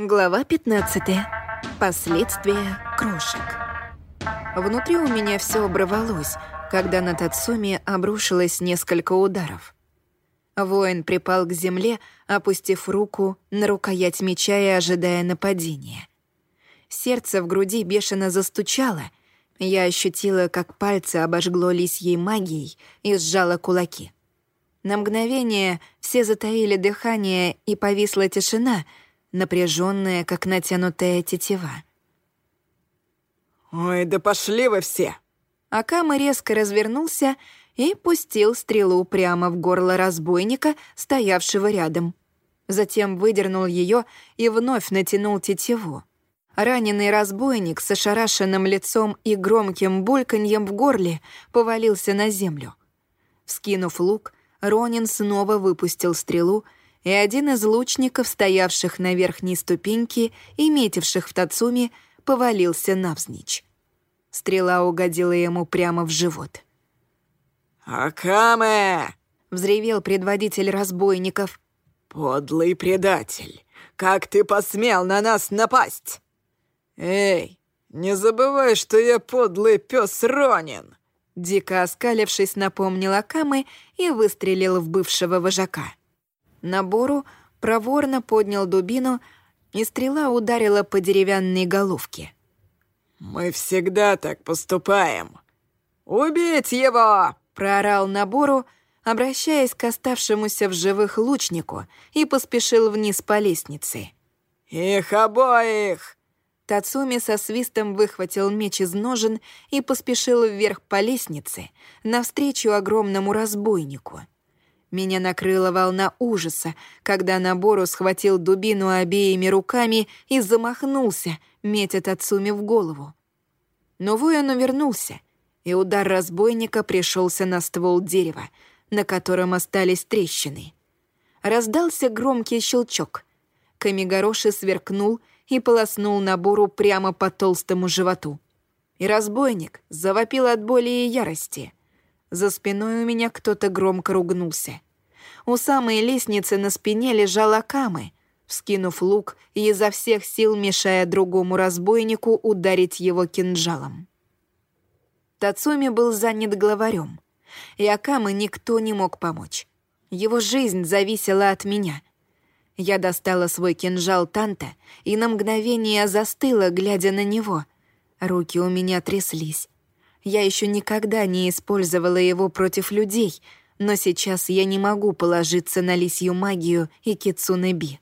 Глава 15. Последствия крошек. Внутри у меня все оборвалось, когда на Тацуми обрушилось несколько ударов. Воин припал к земле, опустив руку на рукоять меча и ожидая нападения. Сердце в груди бешено застучало. Я ощутила, как пальцы обожгло лисьей магией и сжала кулаки. На мгновение все затаили дыхание, и повисла тишина — напряженная, как натянутая тетива. «Ой, да пошли вы все!» Акама резко развернулся и пустил стрелу прямо в горло разбойника, стоявшего рядом. Затем выдернул ее и вновь натянул тетиву. Раненый разбойник с ошарашенным лицом и громким бульканьем в горле повалился на землю. Вскинув лук, Ронин снова выпустил стрелу — и один из лучников, стоявших на верхней ступеньке и метивших в Тацуми, повалился навзничь. Стрела угодила ему прямо в живот. «Акаме!» — взревел предводитель разбойников. «Подлый предатель! Как ты посмел на нас напасть?» «Эй, не забывай, что я подлый пес Ронин!» Дико оскалившись, напомнил Акаме и выстрелил в бывшего вожака. Набору проворно поднял дубину, и стрела ударила по деревянной головке. «Мы всегда так поступаем. Убить его!» — проорал Набору, обращаясь к оставшемуся в живых лучнику, и поспешил вниз по лестнице. «Их обоих!» Тацуми со свистом выхватил меч из ножен и поспешил вверх по лестнице, навстречу огромному разбойнику — меня накрыла волна ужаса, когда Набору схватил дубину обеими руками и замахнулся, метя Тацуми в голову. Но воин увернулся, и удар разбойника пришелся на ствол дерева, на котором остались трещины. Раздался громкий щелчок. Камигороши сверкнул и полоснул Набору прямо по толстому животу. И разбойник завопил от боли и ярости — за спиной у меня кто-то громко ругнулся. У самой лестницы на спине лежал Акамы, вскинув лук и изо всех сил мешая другому разбойнику ударить его кинжалом. Тацуми был занят главарем, и Акамы никто не мог помочь. Его жизнь зависела от меня. Я достала свой кинжал Танта и на мгновение застыла, глядя на него. Руки у меня тряслись. Я еще никогда не использовала его против людей, но сейчас я не могу положиться на лисью магию и кицунеби.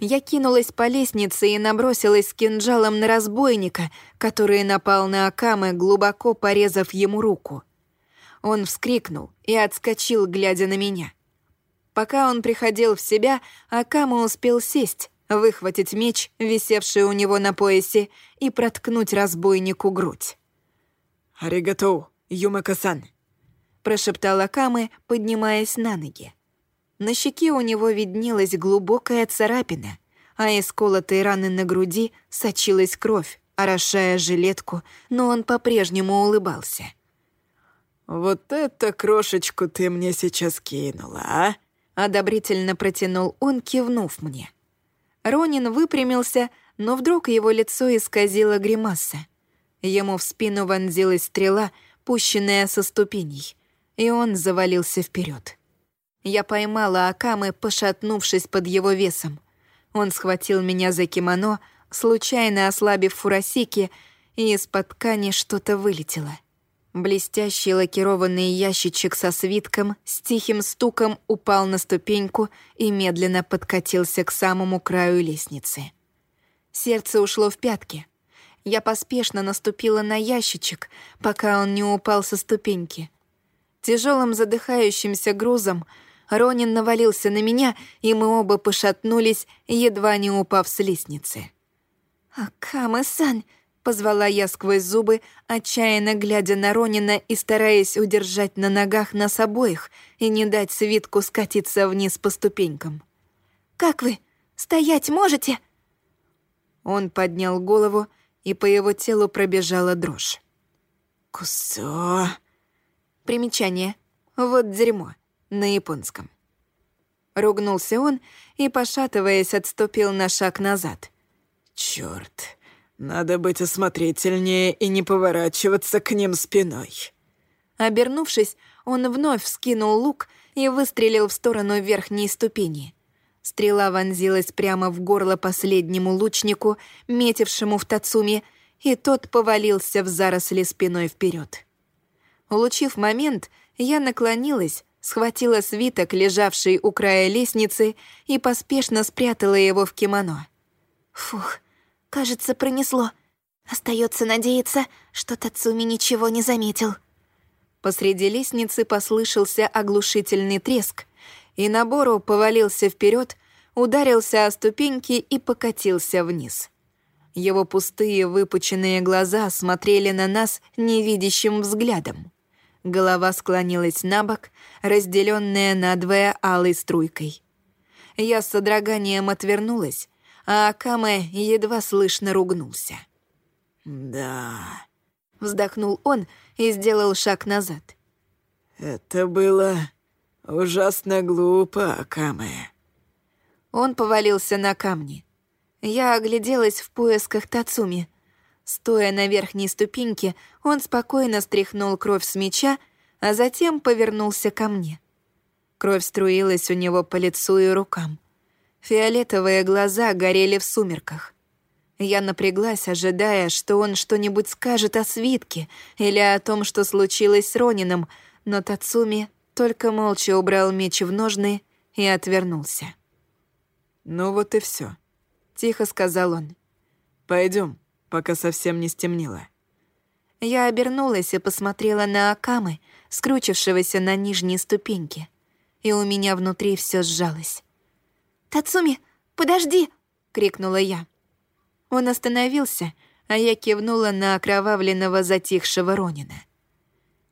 Я кинулась по лестнице и набросилась с кинжалом на разбойника, который напал на Акаме, глубоко порезав ему руку. Он вскрикнул и отскочил, глядя на меня. Пока он приходил в себя, Акама успел сесть, выхватить меч, висевший у него на поясе, и проткнуть разбойнику грудь. «Аригато, Юмака-сан!» прошептал Акамы, поднимаясь на ноги. На щеке у него виднелась глубокая царапина, а из колотой раны на груди сочилась кровь, орошая жилетку, но он по-прежнему улыбался. «Вот это крошечку ты мне сейчас кинула, а?» Одобрительно протянул он, кивнув мне. Ронин выпрямился, но вдруг его лицо исказило гримаса. Ему в спину вонзилась стрела, пущенная со ступеней, и он завалился вперед. Я поймала Акамы, пошатнувшись под его весом. Он схватил меня за кимоно, случайно ослабив фурасики, и из-под ткани что-то вылетело. Блестящий лакированный ящичек со свитком с тихим стуком упал на ступеньку и медленно подкатился к самому краю лестницы. Сердце ушло в пятки — я поспешно наступила на ящичек, пока он не упал со ступеньки. Тяжелым задыхающимся грузом Ронин навалился на меня, и мы оба пошатнулись, едва не упав с лестницы. «Акама-сан!» — позвала я сквозь зубы, отчаянно глядя на Ронина и стараясь удержать на ногах нас обоих и не дать свитку скатиться вниз по ступенькам. «Как вы? Стоять можете?» Он поднял голову, и по его телу пробежала дрожь. «Кусо...» Примечание. Вот дерьмо. На японском. Ругнулся он и, пошатываясь, отступил на шаг назад. Черт, надо быть осмотрительнее и не поворачиваться к ним спиной. Обернувшись, он вновь вскинул лук и выстрелил в сторону верхней ступени. Стрела вонзилась прямо в горло последнему лучнику, метившему в Тацуми, и тот повалился в заросли спиной вперед. Улучив момент, я наклонилась, схватила свиток, лежавший у края лестницы, и поспешно спрятала его в кимоно. Фух, кажется, пронесло. Остается надеяться, что Тацуми ничего не заметил. Посреди лестницы послышался оглушительный треск, и Набору повалился вперед, ударился о ступеньки и покатился вниз. Его пустые выпученные глаза смотрели на нас невидящим взглядом. Голова склонилась на бок, разделенная надвое алой струйкой. Я с содроганием отвернулась, а Акаме едва слышно ругнулся. «Да...» — вздохнул он и сделал шаг назад. «Это было ужасно глупо, Акаме». Он повалился на камни. Я огляделась в поисках Тацуми. Стоя на верхней ступеньке, он спокойно стряхнул кровь с меча, а затем повернулся ко мне. Кровь струилась у него по лицу и рукам. Фиолетовые глаза горели в сумерках. Я напряглась, ожидая, что он что-нибудь скажет о свитке или о том, что случилось с Ронином, но Тацуми только молча убрал меч в ножны и отвернулся. «Ну вот и все, тихо сказал он. Пойдем, пока совсем не стемнело». Я обернулась и посмотрела на Акамы, скручившегося на нижней ступеньке, и у меня внутри все сжалось. «Тацуми, подожди!» — крикнула я. Он остановился, а я кивнула на окровавленного затихшего Ронина.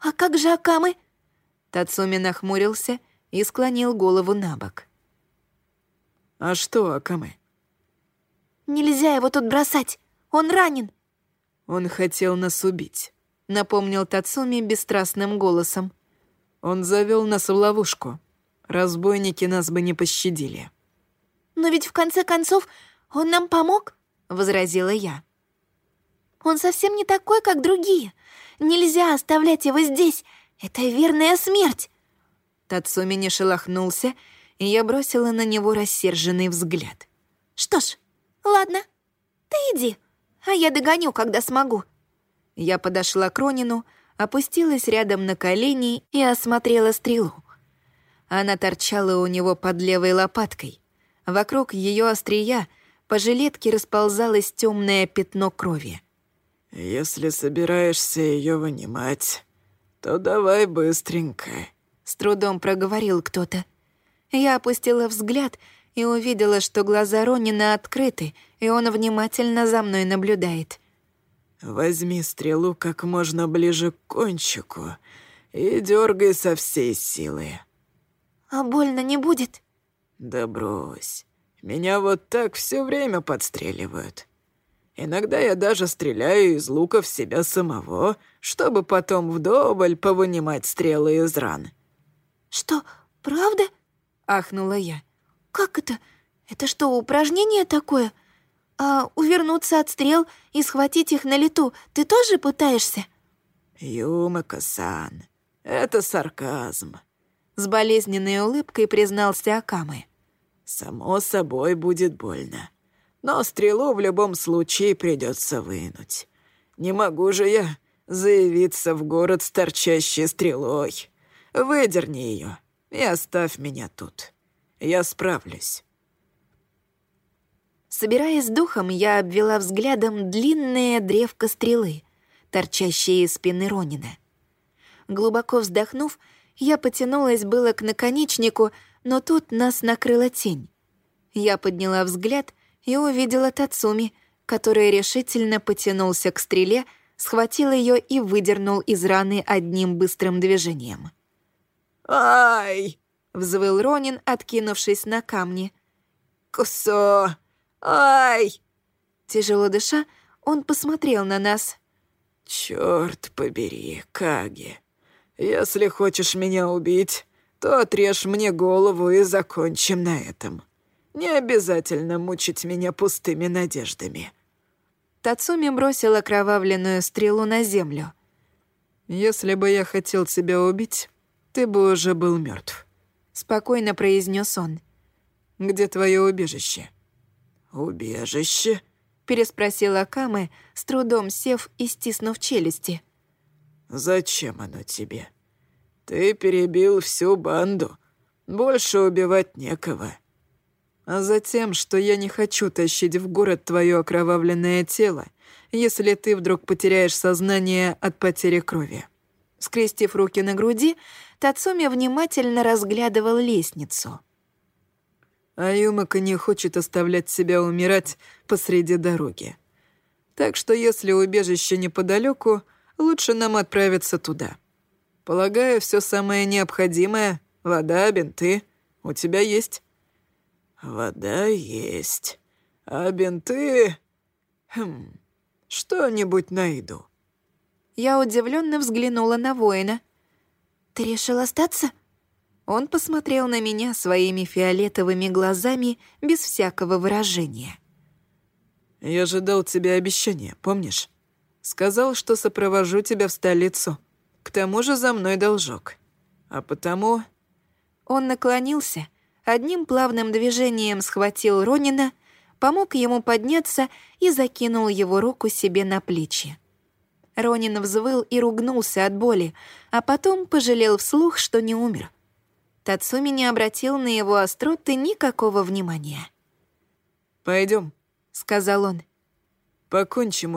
«А как же Акамы?» Тацуми нахмурился и склонил голову на бок. «А что, Акаме?» «Нельзя его тут бросать! Он ранен!» «Он хотел нас убить», — напомнил Тацуми бесстрастным голосом. «Он завел нас в ловушку. Разбойники нас бы не пощадили». «Но ведь в конце концов он нам помог?» — возразила я. «Он совсем не такой, как другие. Нельзя оставлять его здесь. Это верная смерть!» Тацуми не шелохнулся и я бросила на него рассерженный взгляд. «Что ж, ладно, ты иди, а я догоню, когда смогу». Я подошла к Ронину, опустилась рядом на колени и осмотрела стрелу. Она торчала у него под левой лопаткой. Вокруг ее острия по жилетке расползалось темное пятно крови. «Если собираешься ее вынимать, то давай быстренько», — с трудом проговорил кто-то. Я опустила взгляд и увидела, что глаза Ронина открыты, и он внимательно за мной наблюдает. «Возьми стрелу как можно ближе к кончику и дергай со всей силы». «А больно не будет?» «Да брось. Меня вот так все время подстреливают. Иногда я даже стреляю из лука в себя самого, чтобы потом вдоволь повынимать стрелы из ран». «Что, правда?» — ахнула я. «Как это? Это что, упражнение такое? А увернуться от стрел и схватить их на лету ты тоже пытаешься?» «Юмака-сан, это сарказм», — с болезненной улыбкой признался Акамы. «Само собой будет больно. Но стрелу в любом случае придется вынуть. Не могу же я заявиться в город с торчащей стрелой. Выдерни ее и оставь меня тут. Я справлюсь». Собираясь духом, я обвела взглядом длинное древко стрелы, торчащее из спины Ронина. Глубоко вздохнув, я потянулась было к наконечнику, но тут нас накрыла тень. Я подняла взгляд и увидела Тацуми, который решительно потянулся к стреле, схватил ее и выдернул из раны одним быстрым движением. «Ай!» — взвыл Ронин, откинувшись на камни. «Кусо! Ай!» Тяжело дыша, он посмотрел на нас. «Чёрт побери, Каги! Если хочешь меня убить, то отрежь мне голову и закончим на этом. Не обязательно мучить меня пустыми надеждами». Тацуми бросил окровавленную стрелу на землю. «Если бы я хотел тебя убить, ты бы уже был мертв, спокойно произнес он. «Где твое убежище?» «Убежище?» — переспросил Акаме, с трудом сев и стиснув челюсти. «Зачем оно тебе? Ты перебил всю банду. Больше убивать некого. А затем, что я не хочу тащить в город твое окровавленное тело, если ты вдруг потеряешь сознание от потери крови». Скрестив руки на груди, Тацуми внимательно разглядывал лестницу. А Юмака не хочет оставлять себя умирать посреди дороги. Так что если убежище неподалеку, лучше нам отправиться туда. Полагаю, все самое необходимое — вода, бинты — у тебя есть?» «Вода есть. А бинты... Хм... Что-нибудь найду». Я удивленно взглянула на воина. «Ты решил остаться?» Он посмотрел на меня своими фиолетовыми глазами без всякого выражения. «Я же дал тебе обещание, помнишь? Сказал, что сопровожу тебя в столицу. К тому же за мной должок. А потому...» Он наклонился, одним плавным движением схватил Ронина, помог ему подняться и закинул его руку себе на плечи. Ронин взвыл и ругнулся от боли, а потом пожалел вслух, что не умер. Тацуми не обратил на его остроты никакого внимания. Пойдем, сказал он. «Покончим